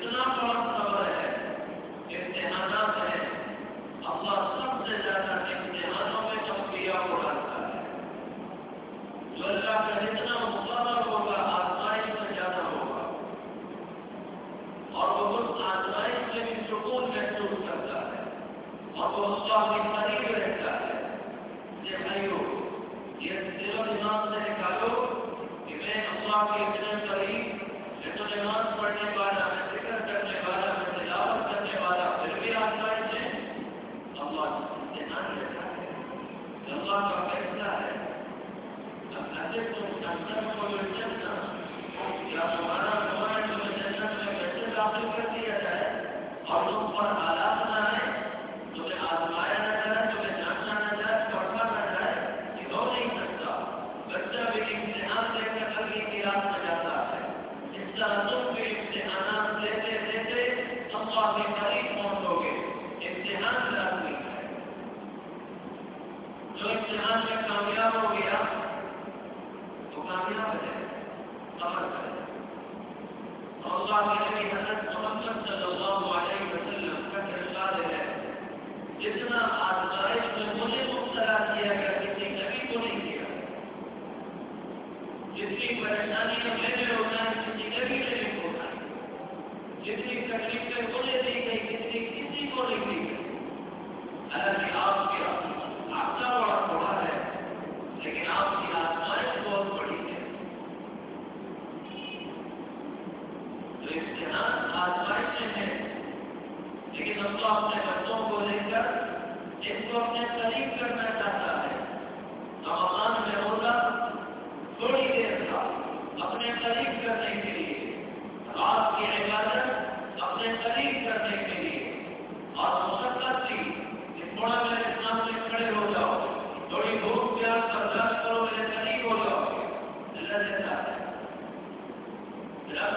ایک بڑا صبر ہے، امتحانات ہیں، اللہ سب سے زیادہ امتحانوں میں چمکیا کو ڈالتا ہے جو اللہ کا جتنا مقرر ہوگا، آزمائش میں زیادہ ہوگا۔ اور وہ اس آزمائش سے بھی سکون محسوس کرتا ہے۔ اور وہ اللہ کے قریب رہتا ہے۔ یہ بھائیو یہ دل و دماغ سے نکالو کہ میں اللہ کے اتنے قریب تو نماز پڑھنے والا میں ذکر کرنے والا تلاوت کرنے والا پھر بھی ہے اللہ امتحان لیتا ہے اللہ کا فیصلہ ہے اب تم کو یا تمہارا تمہارے تمہیں جنت میں کیسے داخل کر دیا جائے اور تم پر حالات نہ آئے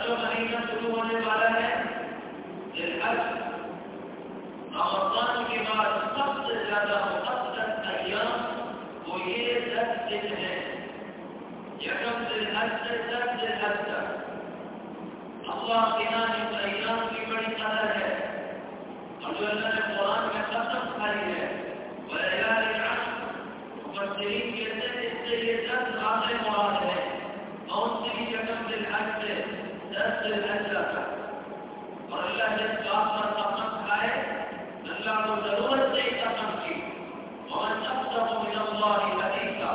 تخشون أن رمضان بما تفصل لنا مقدس أيام وهي ذات الهند يحفظ الحج ذات الحج الله قناني أيام في مريض وجعلنا القرآن مخصص عليها وليالي العشر مفسرين جسد السيدات العظيم مراتب موصل جسد الحسد قرآن سے یہ دس ہے سے دس دل اور اللہ جس کام پر قسم کھائے اللہ کو ضرورت سے قسم کی اور اصدق من اللہ ہی حدیثا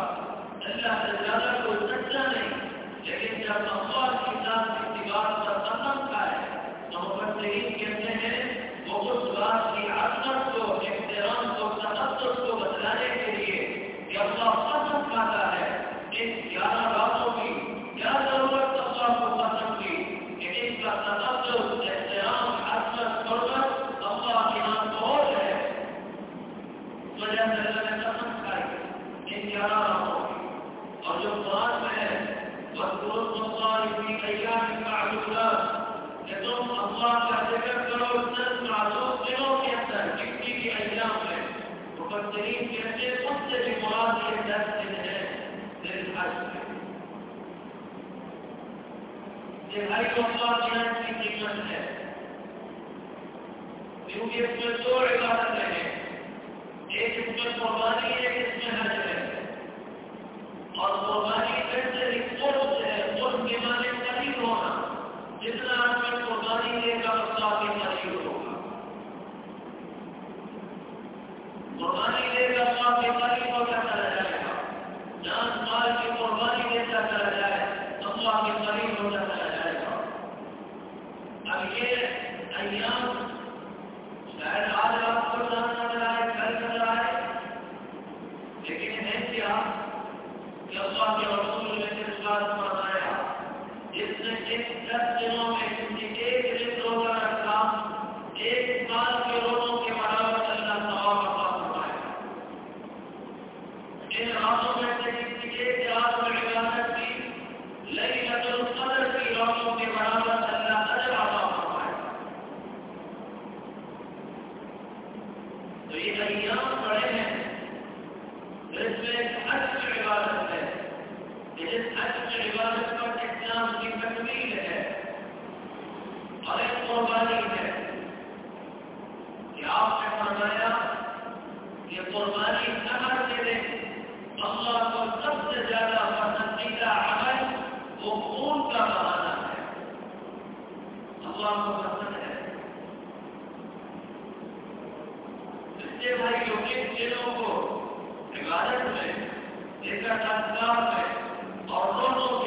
اللہ سے زیادہ کوئی سچا نہیں لیکن جب اللہ کی ذات کی دیوار پر مفسرين كثير قلت لمراد الناس للحج لأي الله ينفي قيمة الناس يوم يفتسوا عبادة الناس إيه اسم الرباني إيه اسم الهجرة الرباني تنزل قرب قرب ما للنبي هنا إذن أن الرباني إيه قربانی دے گا اللہ کے قریب ہوتا چلا جائے گا جان مال کی قربانی دیتا چلا جائے اللہ کے قریب ہوتا چلا جائے گا اب یہ ایام شاید آج آپ کو جان نظر آئے کل نظر آئے لیکن ہے کیا کہ اللہ کے رسول نے اس بات فرمایا جس نے ایک دس دنوں میں کسی ایک دن روزہ رکھا ایک سال کے روزوں کے برابر اللہ ثواب عطا فرمائے ان راتوں میں سے کسی ایک رات میں عبادت کی لیلۃ القدر کی راتوں کے برابر اللہ اجر عطا فرمائے تو یہ ایام بڑے اس عبادت پر اسلام کی تکمیل ہے، اور ایک قربانی ہے۔ کہ آپ نے فرمایا، یہ قربانی دے دیں اللہ کو سب سے زیادہ پسندیدہ عمل وہ خون کا بہانا ہے۔ اللہ کو پسند ہے۔ اس بھائی جو کن کو عبادت میں ایک سنسکار میں اور دونوں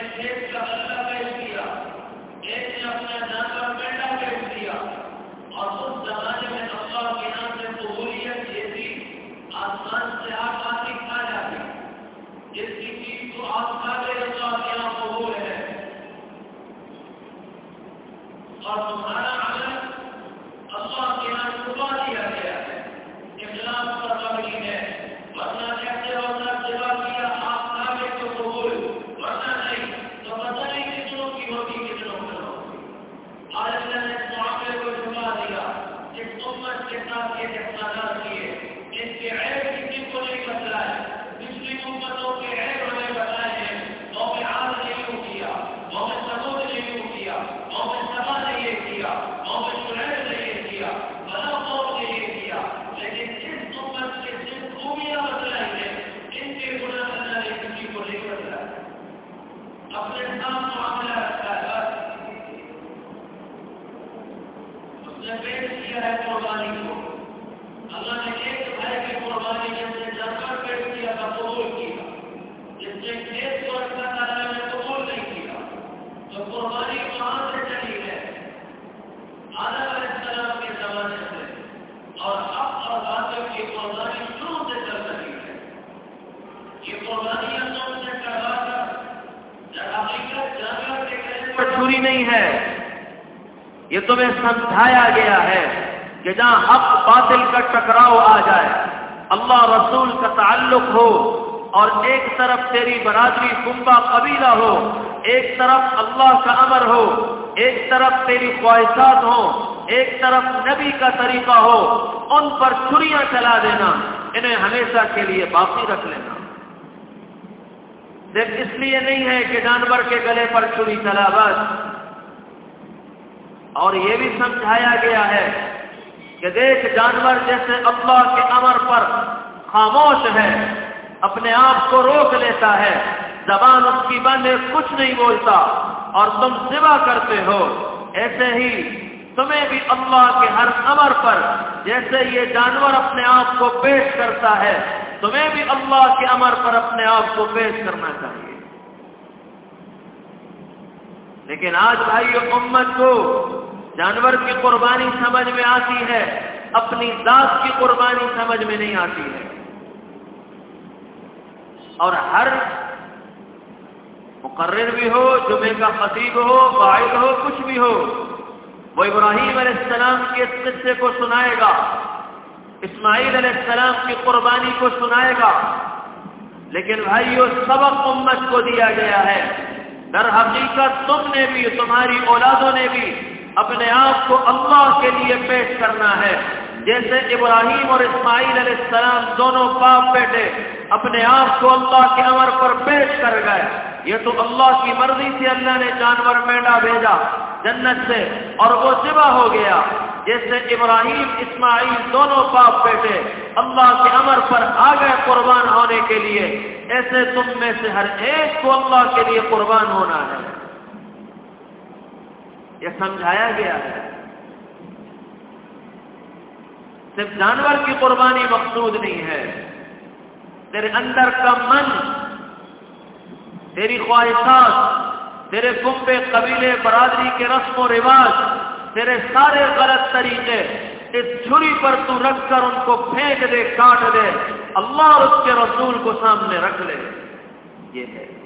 ایک نے کا اللہ پیش کیا ایک نے اپنا جانور پیٹا پیش کیا اور اس زمانے میں اللہ کے نام سے قبولیت یہ تھی آسمان سے آپ آتی کھا جاتی جس کی چیز کو آپ کھا گئے اللہ کے یہاں قبول ہے اور تمہارا عمل اللہ کے یہاں چھپا دیا گیا ہے اخلاق پر قبلی ہے ورنہ کہتے ہو نہ سوا کیا آپ کھا گئے تو قبول ورنہ نہیں تو پتہ نہیں کتنوں کی ہوگی کتنوں کی ہوگی آج اللہ نے اس معاملے کو چھپا دیا اس امت کے ساتھ یہ احسانات کیے ان کے عیب کسی کو نہیں بتلائے پچھلی امتوں کے عیب ہمیں بتائے ہیں قوم عاد نے یوں کیا قوم سمود نے یوں کیا قوم سبا نے یہ کیا قوم شعیب نے یہ کیا بلا قوم نے یہ کیا لیکن اس امت کے جن خوبیاں بتلائی ہیں ان کے گناہ اللہ نے کسی کو نہیں بتلایا اپنے ساتھ معاملہ رکھا ہے اس نے پیش کیا ہے قربانی کو اللہ نے ایک بھائی کی قربانی جس نے جانور پیش کیا تھا قبول کیا جس نے کھیت کو رکھا تھا اللہ نے قبول نہیں کیا تو قربانی کہاں سے چلی ہے آدم علیہ السلام کے زمانے سے اور اب اور باطل کی قربانی شروع سے چل رہی ہے یہ قربانیاں تم سے کروا کر جب حقیقت جانور کے کہنے پر چھری نہیں ہے۔ یہ تمہیں سمجھایا گیا ہے کہ جہاں حق باطل کا ٹکراؤ آ جائے، اللہ رسول کا تعلق ہو اور ایک طرف تیری برادری کنبا قبیلہ ہو، ایک طرف اللہ کا امر ہو، ایک طرف تیری خواہشات ہوں، ایک طرف نبی کا طریقہ ہو، ان پر چھریاں چلا دینا، انہیں ہمیشہ کے لیے باقی رکھ لینا۔ دیکھ، اس لیے نہیں ہے کہ جانور کے گلے پر چھری چلا، بس اور یہ بھی سمجھایا گیا ہے کہ دیکھ جانور جیسے اللہ کے امر پر خاموش ہے، اپنے آپ کو روک لیتا ہے، زبان اس کی بند ہے، کچھ نہیں بولتا، اور تم سوا کرتے ہو۔ ایسے ہی تمہیں بھی اللہ کے ہر امر پر جیسے یہ جانور اپنے آپ کو پیش کرتا ہے، تمہیں بھی اللہ کے امر پر اپنے آپ کو پیش کرنا چاہیے۔ لیکن آج بھائی امت کو جانور کی قربانی سمجھ میں آتی ہے، اپنی ذات کی قربانی سمجھ میں نہیں آتی ہے۔ اور ہر مقرر بھی ہو جمعے کا خطیب ہو قائد ہو، کچھ بھی ہو، وہ ابراہیم علیہ السلام کے قصے کو سنائے گا، اسماعیل علیہ السلام کی قربانی کو سنائے گا۔ لیکن بھائیو، سبق امت کو دیا گیا ہے۔ در حقیقت تم نے بھی، تمہاری اولادوں نے بھی اپنے آپ کو اللہ کے لیے پیش کرنا ہے۔ جیسے ابراہیم اور اسماعیل علیہ السلام دونوں باپ بیٹے اپنے آپ کو اللہ کے امر پر پیش کر گئے۔ یہ تو اللہ کی مرضی سے اللہ نے جانور میڈا بھیجا جنت سے اور وہ ذبح ہو گیا۔ جیسے ابراہیم، اسماعیل دونوں باپ بیٹے اللہ کے امر پر آ گئے قربان ہونے کے لیے، ایسے تم میں سے ہر ایک کو اللہ کے لیے قربان ہونا ہے۔ یہ سمجھایا گیا ہے۔ صرف جانور کی قربانی مقصود نہیں ہے۔ تیرے اندر کا من، تیری خواہشات، تیرے کنبے قبیلے برادری کے رسم و رواج، تیرے سارے غلط طریقے، اس چھری پر تو رکھ کر ان کو پھینک دے، کاٹ دے۔ اللہ اور اس کے رسول کو سامنے رکھ لے۔ یہ ہے۔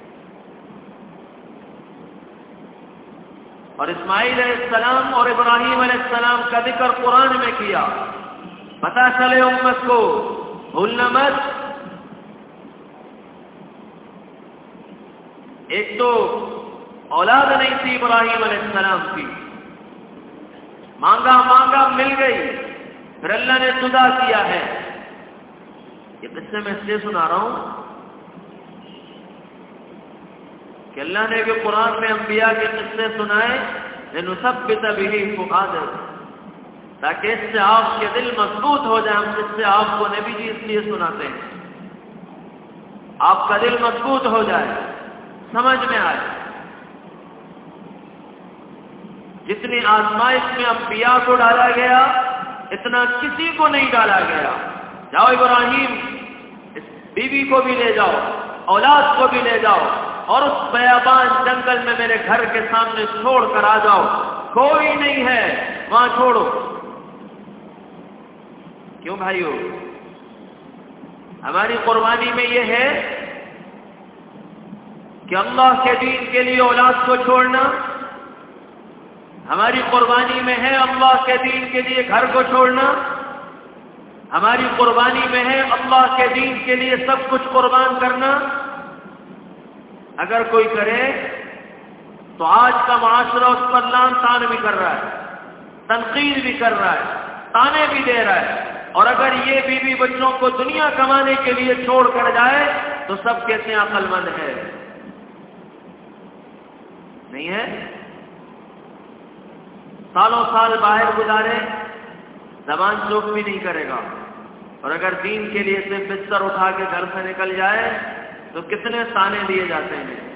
اور اسماعیل علیہ السلام اور ابراہیم علیہ السلام کا ذکر قرآن میں کیا۔ پتا چلے امت کو بھولنا مت ایک تو اولاد نہیں تھی ابراہیم علیہ السلام کی۔ مانگا مانگا مل گئی، پھر اللہ نے جدا کیا ہے۔ یہ قصے میں اس لیے سنا رہا ہوں کہ اللہ نے بھی قرآن میں انبیاء کے قصے سنائے سب بھی تبھی فقاد تاکہ اس سے آپ کے دل مضبوط ہو جائے، ہم اس سے آپ کو نبی جی اس لیے سناتے ہیں۔ آپ کا دل مضبوط ہو جائے، سمجھ میں آئے۔ جتنی آزمائش میں انبیاء کو ڈالا گیا، اتنا کسی کو نہیں ڈالا گیا۔ جاؤ ابراہیم، اس بیوی کو بھی لے جاؤ، اولاد کو بھی لے جاؤ۔ اور اس بیابان جنگل میں میرے گھر کے سامنے چھوڑ کر آ جاؤ۔ کوئی نہیں ہے۔ وہاں چھوڑو۔ کیوں بھائیو؟ ہماری قربانی میں یہ ہے کہ اللہ کے دین کے لیے اولاد کو چھوڑنا ہماری قربانی میں ہے اللہ کے دین کے لیے گھر کو چھوڑنا۔ ہماری قربانی میں ہے اللہ کے دین کے لیے سب کچھ قربان کرنا۔ اگر کوئی کرے تو آج کا معاشرہ اس پر لان تان بھی کر رہا ہے، تنقید بھی کر رہا ہے، تانے بھی دے رہا ہے۔ اور اگر یہ بیوی بچوں کو دنیا کمانے کے لیے چھوڑ کر جائے تو سب کہتے ہیں عقل مند ہے؟ نہیں ہے؟ سالوں سال باہر گزارے، زبان چوک بھی نہیں کرے گا۔ اور اگر دین کے لیے سے بستر اٹھا کے گھر سے نکل جائے تو کتنے تانے دیے جاتے ہیں؟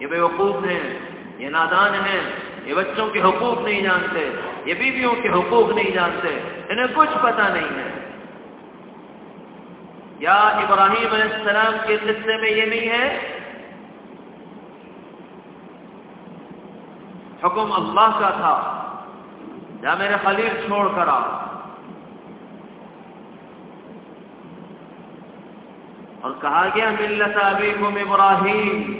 یہ بے وقوف ہیں، یہ نادان ہیں، یہ بچوں کے حقوق نہیں جانتے، یہ بیویوں کے حقوق نہیں جانتے، انہیں کچھ پتا نہیں ہے۔ یا ابراہیم علیہ السلام کے قصے میں یہ نہیں ہے؟ حکم اللہ کا تھا۔ یا میرے خلیل چھوڑ کر آ اور کہا گیا، ملت ابھی ابراہیم۔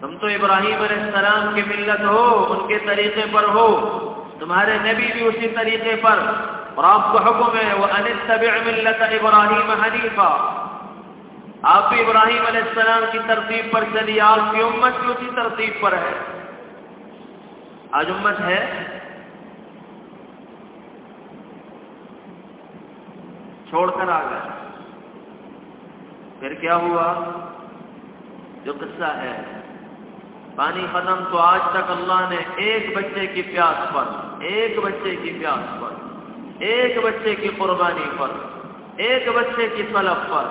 تم تو ابراہیم علیہ السلام کی ملت ہو، ان کے طریقے پر ہو۔ تمہارے نبی بھی اسی طریقے پر۔ اور آپ کو حکم ہے وہ ملت ابراہیم حنیفہ آپ بھی ابراہیم علیہ السلام کی ترتیب پر چلی آپ کی امت بھی اسی ترتیب پر ہے۔ آج امت ہے؟ چھوڑ کر آ گئے۔ پھر کیا ہوا؟ جو قصہ ہے، پانی ختم تو آج تک اللہ نے ایک بچے کی پیاس پر، ایک بچے کی پیاس پر، ایک بچے کی قربانی پر، ایک بچے کی سلب پر،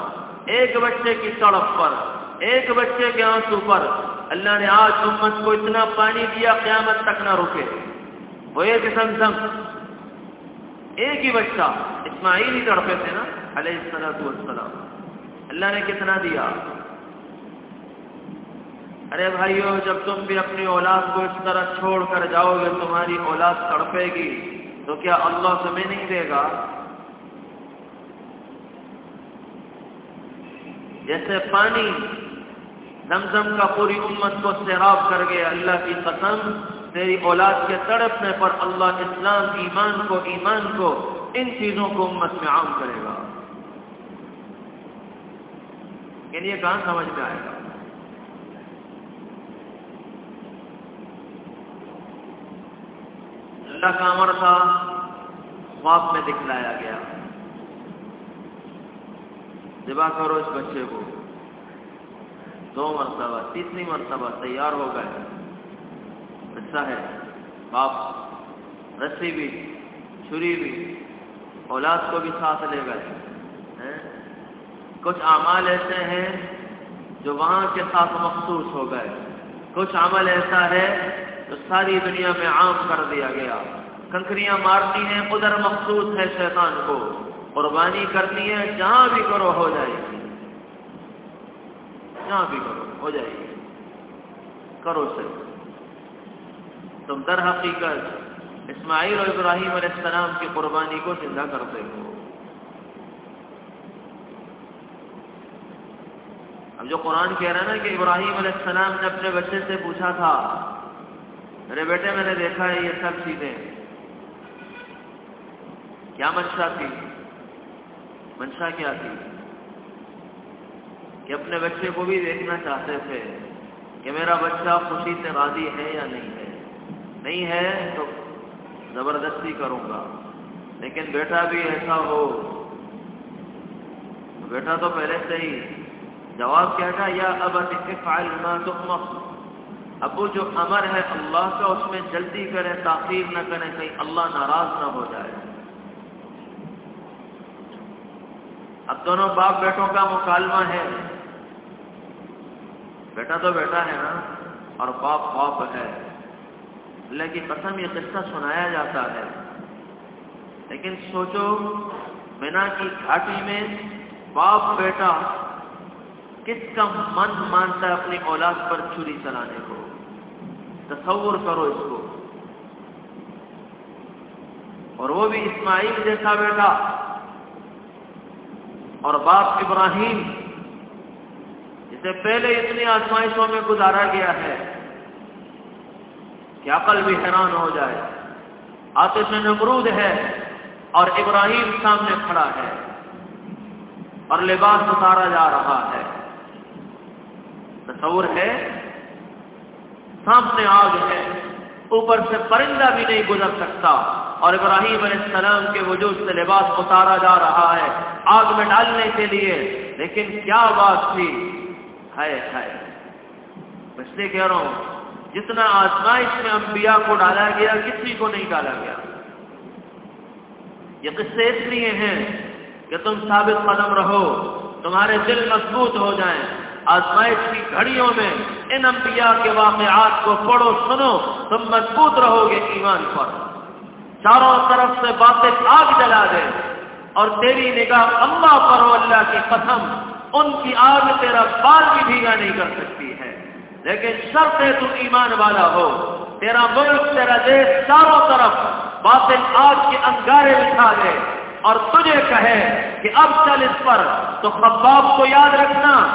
ایک بچے کی سڑک پر، ایک بچے کے آنسو پر۔ اللہ نے آج امت کو اتنا پانی دیا، قیامت تک نہ رکے۔ وہ ایک زمزم ایک ہی بچہ، اسماعیل ہی تڑپے تھے نا، علیہ السلام والسلام۔ اللہ نے کتنا دیا؟ ارے بھائیو، جب تم بھی اپنی اولاد کو اس طرح چھوڑ کر جاؤ گے، تمہاری اولاد تڑپے گی، تو کیا اللہ تمہیں نہیں دے گا؟ جیسے پانی زمزم کا پوری امت کو سیراب کر گئے اللہ کی قسم تیری اولاد کے تڑپنے پر اللہ اسلام، ایمان کو ایمان کو، ان چیزوں کو امت میں عام کرے گا۔ یعنی یہ کہاں سمجھ میں آئے گا؟ اللہ کا امر تھا، خواب میں دکھلایا گیا۔ ذبح کرو اس بچے کو۔ دو مرتبہ، تیسری مرتبہ تیار ہو گئے۔ اچھا ہے، باپ، رسی بھی، چھری بھی، اولاد کو بھی ساتھ لے گئے۔ کچھ اعمال ایسے ہیں جو وہاں کے ساتھ مخصوص ہو گئے۔ کچھ عمل ایسا ہے جو ساری دنیا میں عام کر دیا گیا۔ کنکریاں مارتی ہیں، ادھر مخصوص ہے شیطان کو۔ قربانی کرنی ہے، جہاں بھی کرو ہو جائے گی۔ جہاں بھی کرو، ہو جائے گی۔ کرو سے تم در حقیقت اسماعیل اور ابراہیم علیہ السلام کی قربانی کو زندہ کرتے ہو۔ اب جو قرآن کہہ رہا ہے نا کہ ابراہیم علیہ السلام نے اپنے بچے سے پوچھا تھا، میرے بیٹے میں نے دیکھا ہے یہ سب چیزیں۔ کیا منشا تھی؟ منشا کیا تھی؟ کہ اپنے بچے کو بھی دیکھنا چاہتے تھے کہ میرا بچہ خوشی سے راضی ہے یا نہیں ہے۔ نہیں ہے تو زبردستی کروں گا۔ لیکن بیٹا بھی ایسا ہو۔ بیٹا تو پہلے سے ہی جواب کیا تھا، یا اب فائل نہ تو ابو جو امر ہے اللہ کا، اس میں جلدی کرے تاخیر نہ کرے کہیں اللہ ناراض نہ ہو جائے۔ اب دونوں باپ بیٹوں کا مکالمہ ہے۔ بیٹا تو بیٹا ہے نا، اور باپ باپ ہے۔ اللہ کی قسم، یہ قصہ سنایا جاتا ہے۔ لیکن سوچو، مینا کی گھاٹی میں باپ بیٹا کس کا من مانتا ہے اپنی اولاد پر چھری چلانے کو؟ تصور کرو اس کو۔ اور وہ بھی اسماعیل جیسا بیٹا اور باپ ابراہیم، جسے پہلے اتنی آزمائشوں میں گزارا گیا ہے کہ عقل بھی حیران ہو جائے۔ آتش نمرود ہے اور ابراہیم سامنے کھڑا ہے اور لباس اتارا جا رہا ہے۔ تصور ہے؟ سامنے آگ ہے۔ اوپر سے پرندہ بھی نہیں گزر سکتا۔ اور ابراہیم علیہ السلام کے وجود سے لباس اتارا جا رہا ہے آگ میں ڈالنے کے لیے۔ لیکن کیا بات تھی؟ ہے اس لیے کہہ رہا ہوں، جتنا آزمائش میں انبیاء کو ڈالا گیا، کسی کو نہیں ڈالا گیا۔ یہ قصے اس لیے ہیں کہ تم ثابت قدم رہو، تمہارے دل مضبوط ہو جائیں۔ آزمائش کی گھڑیوں میں ان انبیاء کے واقعات کو پڑھو، سنو، تم مضبوط رہو گے ایمان پر۔ چاروں طرف سے باتیں آگ جلا دے۔ اور تیری نگاہ اللہ پر ہو، اللہ کی قسم، ان کی آگ تیرا بال بھی بھیگا نہیں کر سکتی ہے۔ لیکن شرط ہے تم ایمان والا ہو۔ تیرا ملک، تیرا دیش چاروں طرف باطل آگ کے انگارے بچھا دے۔ اور تجھے کہے کہ اب چل اس پر تو خباب کو یاد رکھنا۔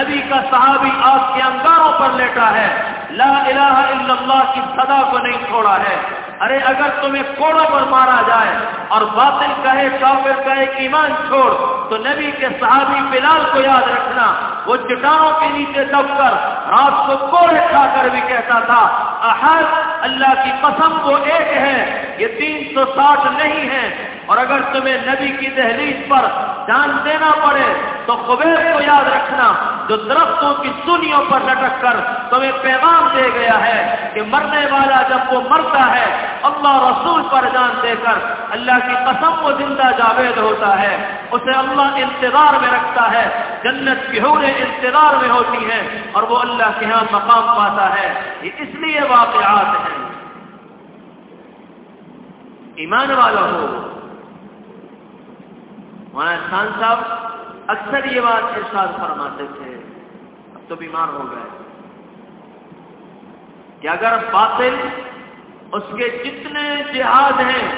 نبی کا صحابی آپ کے انگاروں پر لیٹا ہے۔ لا الہ الا اللہ کی صدا کو نہیں چھوڑا ہے۔ ارے اگر تمہیں کوڑوں پر مارا جائے اور باطل کہے، کافر کہے ایمان چھوڑ، تو نبی کے صحابی بلال کو یاد رکھنا۔ وہ چٹانوں کے نیچے دب کر رات کو کوڑے کھا کر بھی کہتا تھا، احد، اللہ کی قسم وہ ایک ہے، یہ تین سو ساٹھ نہیں ہے اور اگر تمہیں نبی کی دہلیز پر جان دینا پڑے تو قبیر کو یاد رکھنا، جو درختوں کی سنیوں پر لٹک کر تمہیں پیغام دے گیا ہے کہ مرنے والا جب وہ مرتا ہے، اللہ رسول پر جان دے کر اللہ کی قسم وہ زندہ جاوید ہوتا ہے، اسے اللہ انتظار میں رکھتا ہے۔ جنت کی انتظار میں ہوتی ہیں اور وہ اللہ کے ہاں مقام پاتا ہے، یہ اس لیے واقعات ہیں۔ ایمان والا ہو۔ مولانا خان صاحب اکثر یہ بات ارشاد فرماتے تھے، اب تو بیمار ہو گئے۔ کہ اگر باطل اس کے جتنے جہاد ہیں،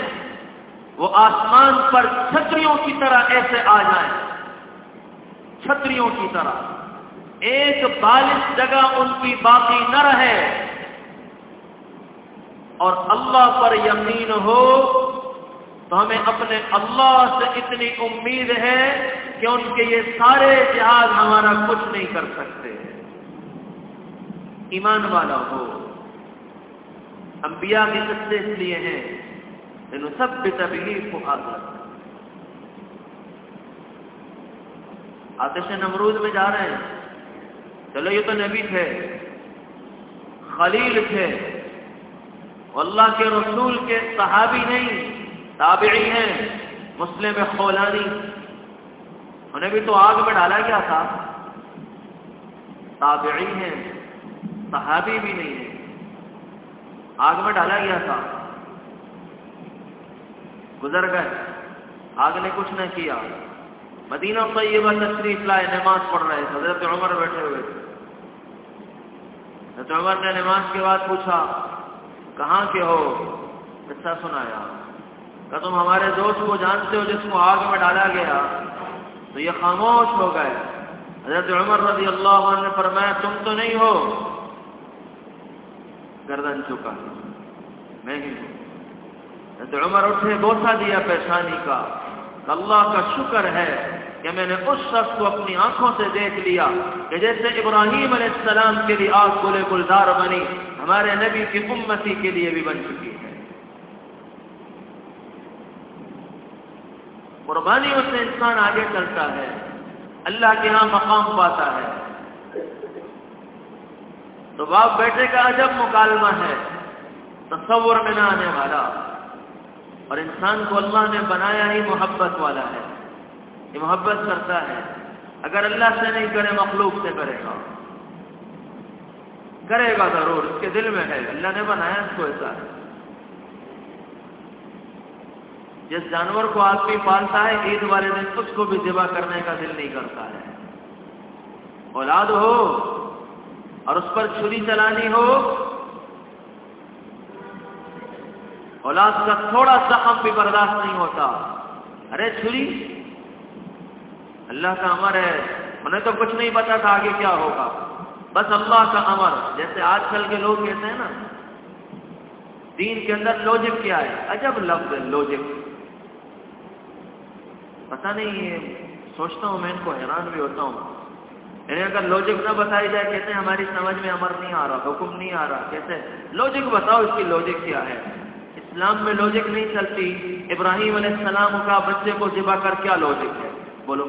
وہ آسمان پر چھتریوں کی طرح ایسے آ جائیں۔ چھتریوں کی طرح۔ ایک بالش جگہ ان کی باقی نہ رہے۔ اور اللہ پر یقین ہو تو ہمیں اپنے اللہ سے اتنی امید ہے کہ ان کے یہ سارے جہاز ہمارا کچھ نہیں کر سکتے۔ ایمان والا ہو۔ انبیاء کے قصے اس لیے ہیں۔ سب بھی تبلیغ کو حاضر آتش نمرود میں جا رہے ہیں۔ چلو یہ تو نبی تھے، خلیل تھے۔ اللہ کے رسول کے صحابی نہیں، تابعی ہیں، مسلم خولانی۔ انہیں بھی تو آگ میں ڈالا گیا تھا۔ تابعی ہیں، صحابی بھی نہیں ہے آگ میں ڈالا گیا تھا۔ گزر گئے۔ آگ نے کچھ نہ کیا۔ مدینہ طیبہ تشریف لائے، نماز پڑھ رہے تھے۔ حضرت عمر بیٹھے ہوئے تھے۔ حضرت عمر نے نماز کے بعد پوچھا، کہاں کے ہو؟ قصہ سنایا۔ کہ تم ہمارے دوست کو جانتے ہو، جس کو آگ میں ڈالا گیا۔ تو یہ خاموش ہو گئے۔ حضرت عمر رضی اللہ عنہ نے فرمایا، تم تو نہیں ہو۔ گردن چکا میں ہی ہوں۔ حضرت عمر اٹھے بوسا دیا پیشانی کا۔ اللہ کا شکر ہے۔ کہ میں نے اس شخص کو اپنی آنکھوں سے دیکھ لیا کہ جیسے ابراہیم علیہ السلام کے لیے آگ گلے گلزار بنی، ہمارے نبی کی امتی کے لیے بھی بن چکی ہے۔ قربانی سے انسان آگے چلتا ہے، اللہ کے ہاں مقام پاتا ہے۔ تو باپ بیٹے کا عجب مکالمہ ہے، تصور میں نہ آنے والا۔ اور انسان کو اللہ نے بنایا ہی محبت والا ہے۔ یہ محبت کرتا ہے۔ اگر اللہ سے نہیں کرے، مخلوق سے کرے گا۔ کرے گا ضرور، اس کے دل میں ہے۔ اللہ نے بنایا اس کو ایسا۔ ہے جس جانور کو آدمی پالتا ہے، عید والے دن اس کو بھی ذبح کرنے کا دل نہیں کرتا ہے۔ اولاد ہو اور اس پر چھری چلانی ہو، اولاد کا تھوڑا زخم بھی برداشت نہیں ہوتا۔ ارے چھری اللہ کا امر ہے۔ انہیں تو کچھ نہیں پتا تھا آگے کیا ہوگا۔ بس اللہ کا امر، جیسے آج کل کے لوگ کہتے ہیں نا، دین کے اندر لوجک کیا ہے؟ عجب لفظ ہے لوجک پتا نہیں، یہ سوچتا ہوں میں ان کو حیران بھی ہوتا ہوں۔ یعنی اگر لوجک نہ بتائی جائے، کہتے ہیں ہماری سمجھ میں امر نہیں آ رہا، حکم نہیں آ رہا۔ کہتے لوجک بتاؤ اس کی لوجک کیا ہے۔ اسلام میں لوجک نہیں چلتی۔ ابراہیم علیہ السلام کا بچے کو ذبح کر کیا لوجک ہے؟ بولو۔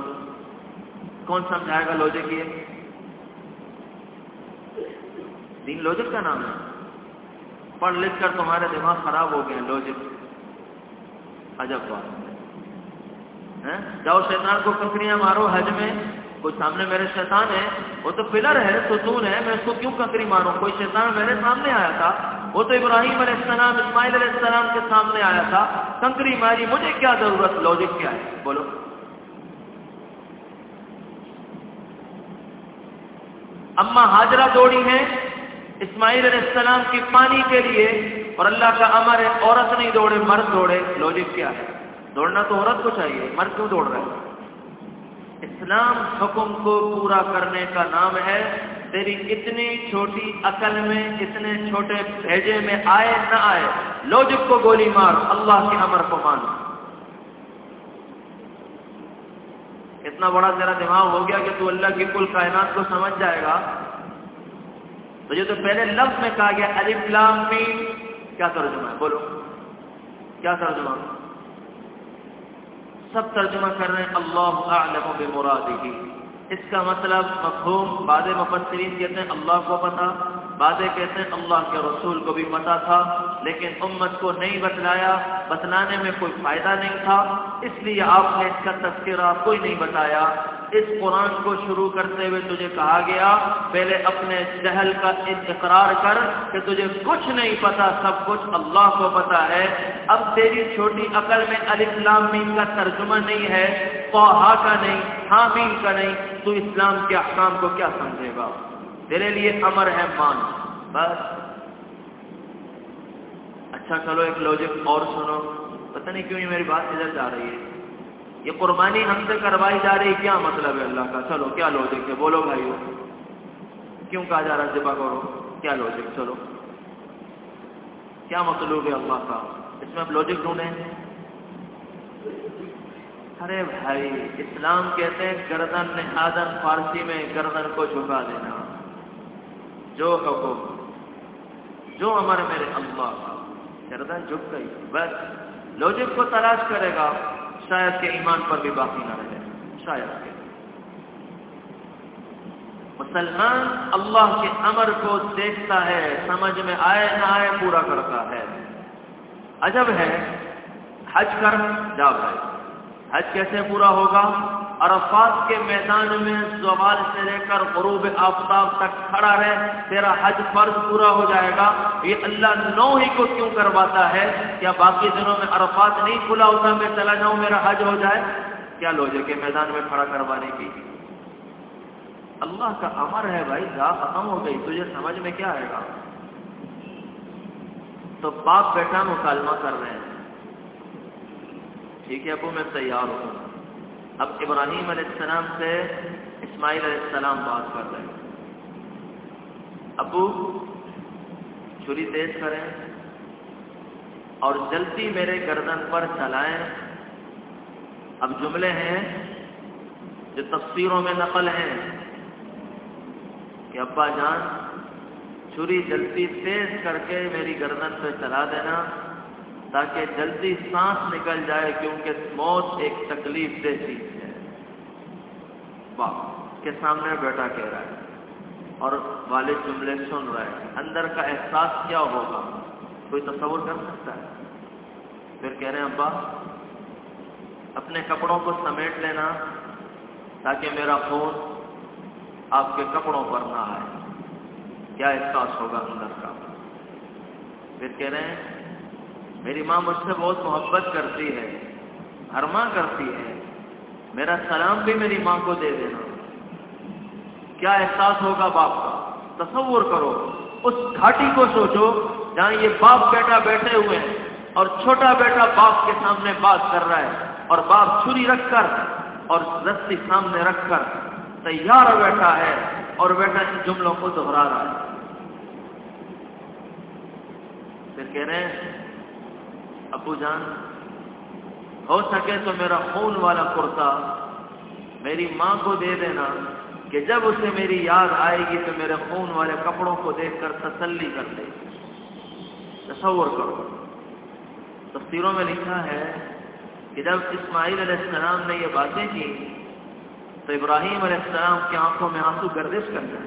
کون سمجھائے گا لوجک یہ دین لوجک کا نام ہے۔ پڑھ لکھ کر تمہارے دماغ خراب ہو گئے، لوجک۔ عجب بات۔ جاؤ شیطان کو کنکریاں مارو حج میں۔ کوئی سامنے میرے شیطان ہے، وہ تو پلر ہے ستون ہے، میں اس کو کیوں کنکری ماروں؟ کوئی شیطان میرے سامنے آیا تھا۔ وہ تو ابراہیم علیہ السلام، اسماعیل علیہ السلام کے سامنے آیا تھا۔ کنکری ماری، مجھے کیا ضرورت؟ لوجک کیا ہے؟ بولو۔ اما حاجرہ دوڑی ہیں اسماعیل علیہ السلام کی پانی کے لیے اور اللہ کا امر ہے، عورت نہیں دوڑے، مرد دوڑے لوجک کیا ہے؟ دوڑنا تو عورت کو چاہیے، مرد کیوں دوڑ رہے ہیں اسلام حکم کو پورا کرنے کا نام ہے، تیری اتنی چھوٹی عقل میں، اتنے چھوٹے بھیجے میں آئے، نہ آئے لوجک کو گولی مار، اللہ کے امر کو مان اتنا بڑا تیرا دماغ ہو گیا کہ تو اللہ کی کل کائنات کو سمجھ جائے گا۔ تو یہ تو پہلے لفظ میں کہا گیا الف لام میم، کیا ترجمہ ہے؟ بولو۔ کیا ترجمہ؟ سب ترجمہ کر رہے ہیں، اللہ اعلم بمرادہ اس کا مطلب مفہوم بعد مفسرین کہتے ہیں، اللہ کو پتا۔ بعضے کہتے ہیں اللہ کے رسول کو بھی پتا تھا، لیکن امت کو نہیں بتلایا، بتلانے میں کوئی فائدہ نہیں تھا، اس لیے آپ نے اس کا تذکرہ کوئی نہیں بتایا۔ اس قرآن کو شروع کرتے ہوئے تجھے کہا گیا، پہلے اپنے جہل کا اقرار کر کہ تجھے کچھ نہیں پتا سب کچھ اللہ کو پتا ہے۔ اب تیری چھوٹی عقل میں الاسلام مین کا ترجمہ نہیں ہے ہا کا نہیں ہاں مین کا نہیں، تو اسلام کے احکام کو کیا سمجھے گا؟ تیرے لیے امر ہے مان۔ بس۔ اچھا چلو ایک لوجک اور سنو۔ پتہ نہیں کیوں یہ میری بات ادھر جا رہی ہے۔ یہ قربانی ہم سے کروائی جا رہی کیا مطلب ہے اللہ کا؟ چلو، کیا لوجک ہے؟ بولو بھائی کیوں کہا جا رہا ذبح کرو؟ کیا لوجک چلو۔ کیا مطلوب ہے اللہ کا؟ اس میں اب لوجک ڈھونڈیں۔ ارے بھائی، اسلام کہتے ہیں گردن نہادن فارسی میں گردن کو جھکا دینا۔ جو حکم، جو امر میرے اللہ کا گردن جھک گئی۔ بس لوجک کو تلاش کرے گا، شاید کے ایمان پر بھی باقی نہ رہے۔ شاید کے مسلمان اللہ کے امر کو دیکھتا ہے، سمجھ میں آئے نہ آئے پورا کرتا ہے۔ عجب ہے۔ حج کر جا بھائی۔ حج کیسے پورا ہوگا؟ عرفات کے میدان میں زوال سے لے کر غروب آفتاب تک کھڑا رہے، تیرا حج فرض پورا ہو جائے گا۔ یہ اللہ نو ہی کو کیوں کرواتا ہے؟ کیا باقی دنوں میں عرفات نہیں کھلا ہوتا میں چلا جاؤں، میرا حج ہو جائے؟ کیا لوجے کے میدان میں کھڑا کروانے کی؟ اللہ کا امر ہے بھائی جا ختم ہو گئی، تجھے سمجھ میں کیا آئے گا؟ تو باپ بیٹا مکالمہ کر رہے ہیں۔ ٹھیک ہے ابو، میں تیار ہوں۔ اب ابراہیم علیہ السلام سے اسماعیل علیہ السلام بات کر رہے ہیں۔ ابو، چھری تیز کریں۔ اور جلدی میرے گردن پر چلائیں۔ اب جملے ہیں جو تفسیروں میں نقل ہیں کہ ابا جان، چھری جلدی تیز کر کے میری گردن پہ چلا دینا۔ تاکہ جلدی سانس نکل جائے کیونکہ موت ایک تکلیف دہ چیز ہے۔ باپ کے سامنے بیٹا کہہ رہا ہے اور والد جملے سن رہے ہیں اندر کا احساس کیا ہوگا؟ کوئی تصور کر سکتا ہے؟ پھر کہہ رہے ہیں، ابا، اپنے کپڑوں کو سمیٹ لینا تاکہ میرا خون آپ کے کپڑوں پر نہ آئے۔ کیا احساس ہوگا اندر کا؟ پھر کہہ رہے ہیں میری ماں مجھ سے بہت محبت کرتی ہے ہر کرتی ہے۔ میرا سلام بھی میری ماں کو دے دینا۔ کیا احساس ہوگا باپ کا؟ تصور کرو، اس گھاٹی کو سوچو جہاں یہ باپ بیٹا بیٹھے ہوئے ہیں اور چھوٹا بیٹا باپ کے سامنے بات کر رہا ہے اور باپ چھری رکھ کر اور رسی سامنے رکھ کر تیار بیٹھا ہے اور بیٹا ان جملوں کو دہرا رہا ہے۔ پھر کہہ رہے ہیں ابو جان، ہو سکے تو میرا خون والا کرتا، میری ماں کو دے دینا کہ جب اسے میری یاد آئے گی تو میرے خون والے کپڑوں کو دیکھ کر تسلی کر دے تصور کرو۔ تفسیروں میں لکھا ہے کہ جب اسماعیل علیہ السلام نے یہ باتیں کی، تو ابراہیم علیہ السلام کی آنکھوں میں آنسو گردش کر گئے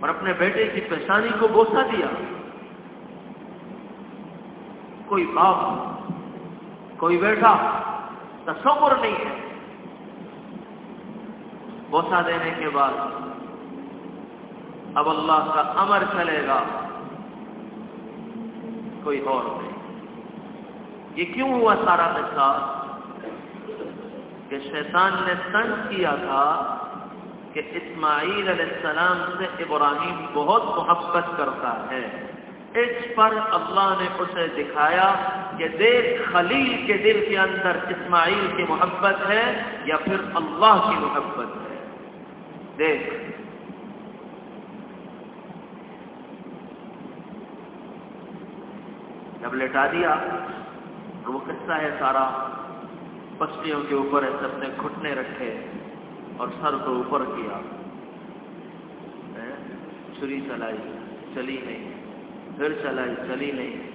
اور اپنے بیٹے کی پریشانی کو بوسا دیا۔ کوئی باپ، کوئی بیٹا تصور نہیں ہے۔ بوسا دینے کے بعد اب اللہ کا امر چلے گا۔ کوئی اور نہیں۔ یہ کیوں ہوا سارا قصہ؟ کہ شیطان نے تنگ کیا تھا کہ اسماعیل علیہ السلام سے ابراہیم بہت محبت کرتا ہے۔ اس پر اللہ نے اسے دکھایا کہ دیکھ خلیل کے دل کے اندر اسماعیل کی محبت ہے یا پھر اللہ کی محبت ہے۔ دیکھ۔ جب لٹا دیا تو وہ قصہ ہے سارا۔ پسلیوں کے اوپر ہے، سب نے گھٹنے رکھے اور سر کو اوپر کیا۔ چھری چلائی، چلی نہیں۔ پھر چلائی چلی نہیں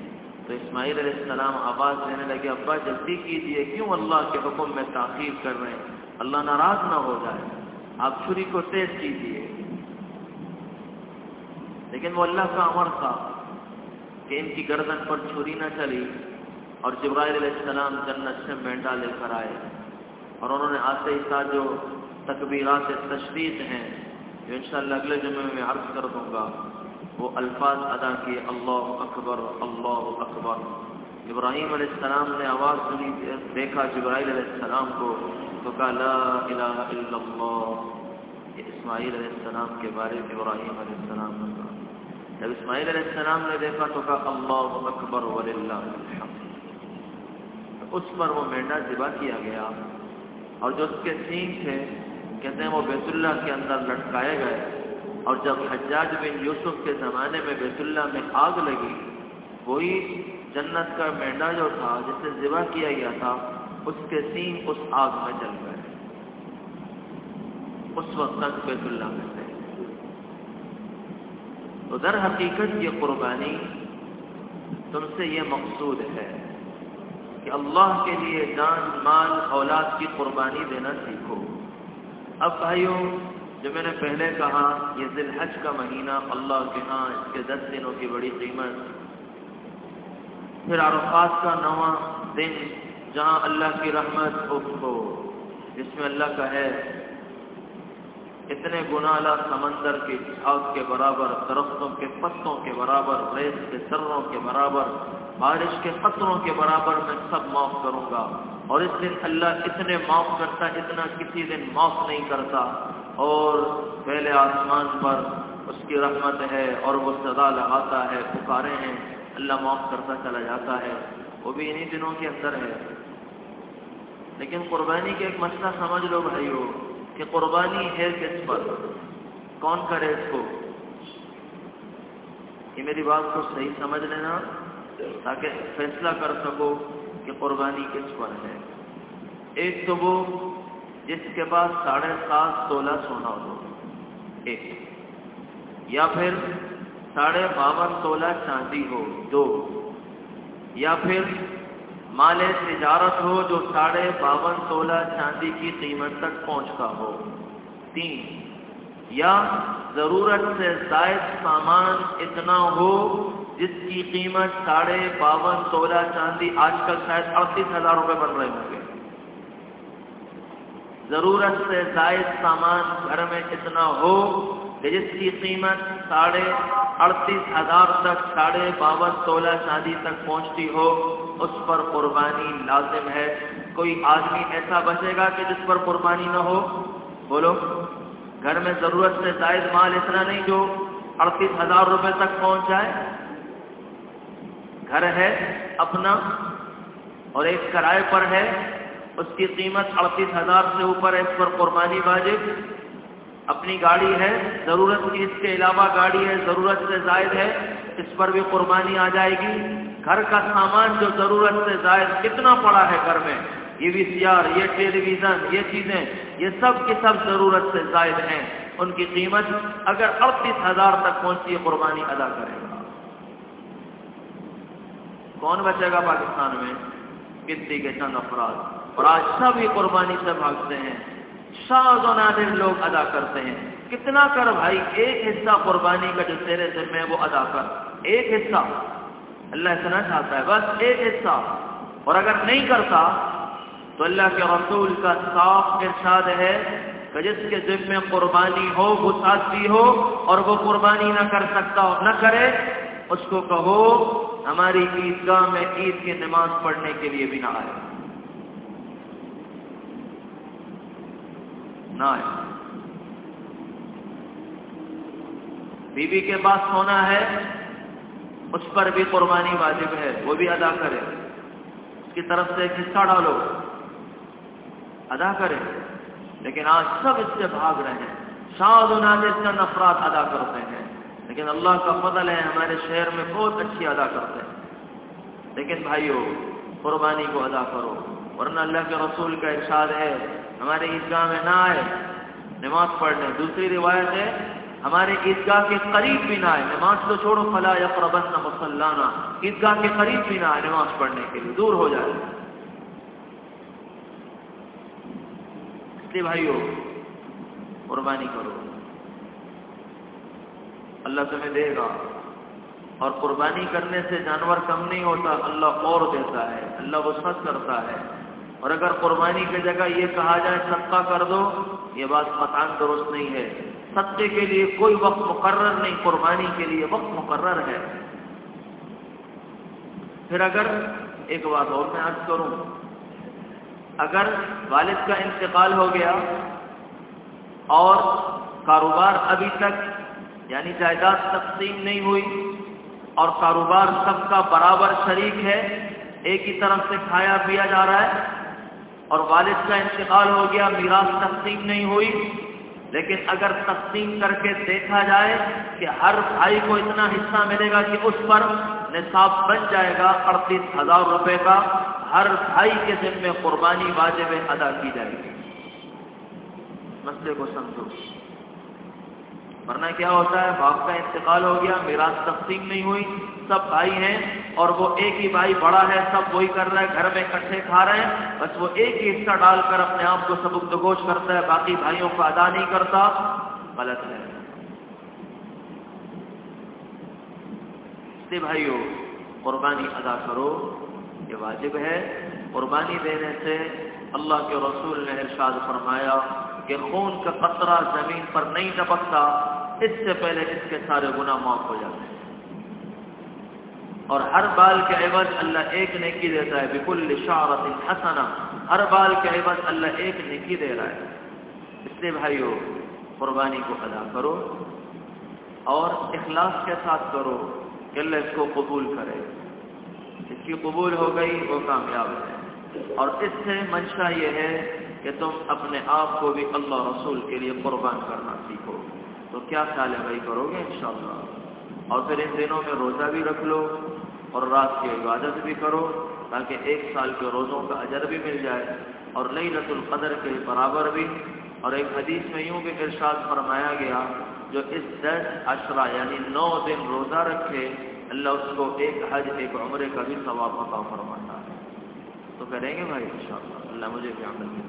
تو اسماعیل علیہ السلام آواز دینے لگے، ابا جلدی کیجیے کیوں اللہ کے حکم میں تاخیر کر رہے ہیں؟ اللہ ناراض نہ ہو جائے، آپ چھری کو تیز کیجیے لیکن وہ اللہ کا امر تھا کہ ان کی گردن پر چھری نہ چلی اور جبرائیل علیہ السلام جنت سے مینڈا لے کر آئے۔ اور انہوں نے آتے ہی ساتھ جو تکبیرات تشریح ہیں، جو انشاءاللہ اگلے جمعے میں عرض کر دوں گا۔ وہ الفاظ ادا کیے، اللہ اکبر اللہ اکبر۔ ابراہیم علیہ السلام نے آواز سنی، دیکھا جبرائیل علیہ السلام کو، تو کہا، لا الہ الا اللہ۔ یہ اسماعیل علیہ السلام کے بارے میں ابراہیم علیہ السلام نے کہا۔ جب اسماعیل علیہ السلام نے دیکھا، تو کہا، اللہ اکبر وللہ اس پر وہ مینڈا ذبح کیا گیا۔ اور جو اس کے سینگ تھے، کہتے ہیں، وہ بیت اللہ کے اندر لٹکائے گئے۔ اور جب حجاج بن یوسف کے زمانے میں بیت اللہ میں آگ لگی، وہی جنت کا مینڈا جو تھا جسے ذبح کیا گیا تھا، اس کے سینگ اس آگ میں جل گئے۔ اس وقت تک بیت اللہ میں تھے۔ تو در حقیقت یہ قربانی تم سے یہ مقصود ہے کہ اللہ کے لیے جان، مال، اولاد کی قربانی دینا سیکھو۔ اب بھائیوں جو میں نے پہلے کہا یہ ذی الحج کا مہینہ اللہ کے ہاں اس کے دس دنوں کی بڑی قیمت، پھر عرفات کا نواں دن جہاں اللہ کی رحمت ہو، جس میں اللہ کا ہے اتنے گنالا سمندر کی جھاگ کے برابر، درختوں کے پتوں کے برابر، ریت کے سروں کے برابر، بارش کے قطروں کے برابر میں سب معاف کروں گا۔ اور اس دن اللہ اتنے معاف کرتا اتنا کسی دن معاف نہیں کرتا۔ اور پہلے آسمان پر اس کی رحمت ہے اور وہ سزا لگاتا ہے، پکارے ہیں۔ اللہ معاف کرتا چلا جاتا ہے۔ وہ بھی انہی دنوں کے اندر ہے۔ لیکن قربانی کا ایک مسئلہ سمجھ لو بھائیو، کہ قربانی ہے کس پر؟ کون کرے اس کو؟ یہ میری بات کو صحیح سمجھ لینا تاکہ فیصلہ کر سکو کہ قربانی کس پر ہے۔ ایک تو وہ جس کے پاس ساڑھے سات سولہ سونا ہو۔ ایک۔ یا پھر ساڑھے باون تولہ چاندی ہو، دو۔ یا پھر مال تجارت ہو جو ساڑھے باون تولہ چاندی کی قیمت تک پہنچتا ہو۔ تین۔ یا ضرورت سے زائد سامان اتنا ہو جس کی قیمت ساڑھے باون تولہ چاندی آج کل شاید اڑتیس ہزار روپے بن رہے ہوں گے۔ ضرورت سے زائد سامان گھر میں اتنا ہو کہ جس کی قیمت ساڑھے اڑتیس ہزار تک، ساڑھے باون تولہ چاندی تک پہنچتی ہو، اس پر قربانی لازم ہے۔ کوئی آدمی ایسا بچے گا کہ جس پر قربانی نہ ہو۔ بولو، گھر میں ضرورت سے زائد مال اتنا نہیں جو اڑتیس ہزار روپے تک پہنچ جائے۔ گھر ہے اپنا اور ایک کرائے پر ہے۔ اس کی قیمت اڑتیس ہزار سے اوپر ہے، اس پر قربانی واجب۔ اپنی گاڑی ہے، ضرورت کی اس کے علاوہ گاڑی ہے، ضرورت سے زائد ہے، اس پر بھی قربانی آ جائے گی۔ گھر کا سامان جو ضرورت سے زائد، کتنا پڑا ہے گھر میں؟ یہ وی سی آر یہ ٹیلی ویژن یہ چیزیں، یہ سب کی سب ضرورت سے زائد ہیں۔ ان کی قیمت اگر اڑتیس ہزار تک پہنچتی ہے قربانی ادا کرے گا۔ کون بچے گا پاکستان میں؟ کتنی کے چند افراد۔ اور آج سب ہی قربانی سے بھاگتے ہیں۔ شاز و نادر لوگ ادا کرتے ہیں۔ کتنا کر بھائی، ایک حصہ قربانی کا جو تیرے ذمہ ہے، وہ ادا کر۔ ایک حصہ۔ اللہ اتنا چاہتا ہے، بس ایک حصہ۔ اور اگر نہیں کرتا، تو اللہ کے رسول کا صاف ارشاد ہے کہ جس کے ذمہ قربانی ہو، وہ ساتھی ہو، اور وہ قربانی نہ کر سکتا ہو نہ کرے، اس کو کہو ہماری عیدگاہ میں عید کی نماز پڑھنے کے لیے بھی نہ آئے۔ نہ آئے۔ بیوی کے پاس ہونا ہے، اس پر بھی قربانی واجب ہے، وہ بھی ادا کرے۔ اس کی طرف سے ایک حصہ ڈالو، ادا کرے۔ لیکن آج سب اس سے بھاگ رہے ہیں۔ شاد و نادر چند افراد ادا کرتے ہیں۔ لیکن اللہ کا فضل ہے ہمارے شہر میں بہت اچھی ادا کرتے ہیں۔ لیکن بھائیو، قربانی کو ادا کرو، ورنہ اللہ کے رسول کا ارشاد ہے، ہمارے عیدگاہ میں نہ آئے، نماز پڑھنے دوسری روایت ہے، ہمارے عیدگاہ کے قریب بھی نہ آئے۔ نماز تو چھوڑو، فلا یا نہ مسلانہ عیدگاہ کے قریب بھی نہ آئے نماز پڑھنے کے لیے، دور ہو جائے۔ اس لیے بھائیو، قربانی کرو۔ اللہ تمہیں دے گا۔ اور قربانی کرنے سے جانور کم نہیں ہوتا، اللہ اور دیتا ہے، اللہ وسعت کرتا ہے۔ اور اگر قربانی کی جگہ یہ کہا جائے صدقہ کر دو، یہ بات قطعا درست نہیں ہے۔ صدقے کے لیے کوئی وقت مقرر نہیں، قربانی کے لیے وقت مقرر ہے۔ پھر اگر ایک بات اور میں عرض کروں، اگر والد کا انتقال ہو گیا اور کاروبار ابھی تک یعنی جائیداد تقسیم نہیں ہوئی اور کاروبار سب کا برابر شریک ہے، ایک ہی طرف سے کھایا پیا جا رہا ہے اور والد کا انتقال ہو گیا، میراث تقسیم نہیں ہوئی۔ لیکن اگر تقسیم کر کے دیکھا جائے کہ ہر بھائی کو اتنا حصہ ملے گا کہ اس پر نصاب بن جائے گا، اڑتیس ہزار روپے کا ہر بھائی کے ذمے میں قربانی واجب ادا کی جائے گی۔ مسئلے کو سمجھو۔ ورنہ کیا ہوتا ہے؟ باپ کا انتقال ہو گیا، میراث تقسیم نہیں ہوئی، سب بھائی ہیں اور وہ ایک ہی بھائی بڑا ہے، سب وہی کر رہا ہے، گھر میں کٹھے کھا رہے ہیں، بس وہ ایک ہی حصہ ڈال کر اپنے آپ کو سبک دگوش کرتا ہے، باقی بھائیوں کو ادا نہیں کرتا۔ غلط ہے۔ بھائیو، قربانی ادا کرو، یہ واجب ہے۔ قربانی دینے سے اللہ کے رسول نے ارشاد فرمایا کہ خون کا قطرہ زمین پر نہیں ٹپکتا۔ اس سے پہلے اس کے سارے گناہ معاف ہو جاتے ہیں۔ اور ہر بال کے عوض اللہ ایک نیکی دیتا ہے بالکل شعرت حسنا ہر بال کے عوض اللہ ایک نیکی دے رہا ہے۔ اس لیے بھائیو، قربانی کو ادا کرو اور اخلاص کے ساتھ کرو کہ اللہ اس کو قبول کرے۔ اس کی قبول ہو گئی، وہ کامیاب ہے۔ اور اس سے منشا یہ ہے کہ تم اپنے آپ کو بھی اللہ رسول کے لیے قربان کرنا سیکھو۔ تو کیا خیال ہے بھائی کرو گے انشاءاللہ؟ اور پھر ان دنوں میں روزہ بھی رکھ لو اور رات کی عبادت بھی کرو تاکہ ایک سال کے روزوں کا اجر بھی مل جائے اور نئی القدر کے برابر بھی۔ اور ایک حدیث میں یوں بھی ارشاد فرمایا گیا، جو اس دس اشرا یعنی نو دن روزہ رکھے، اللہ اس کو ایک حج، ایک عمرے کا بھی ثواب عطا فرماتا ہے۔ تو کریں گے بھائی انشاءاللہ؟ اللہ مجھے بھی عمل کی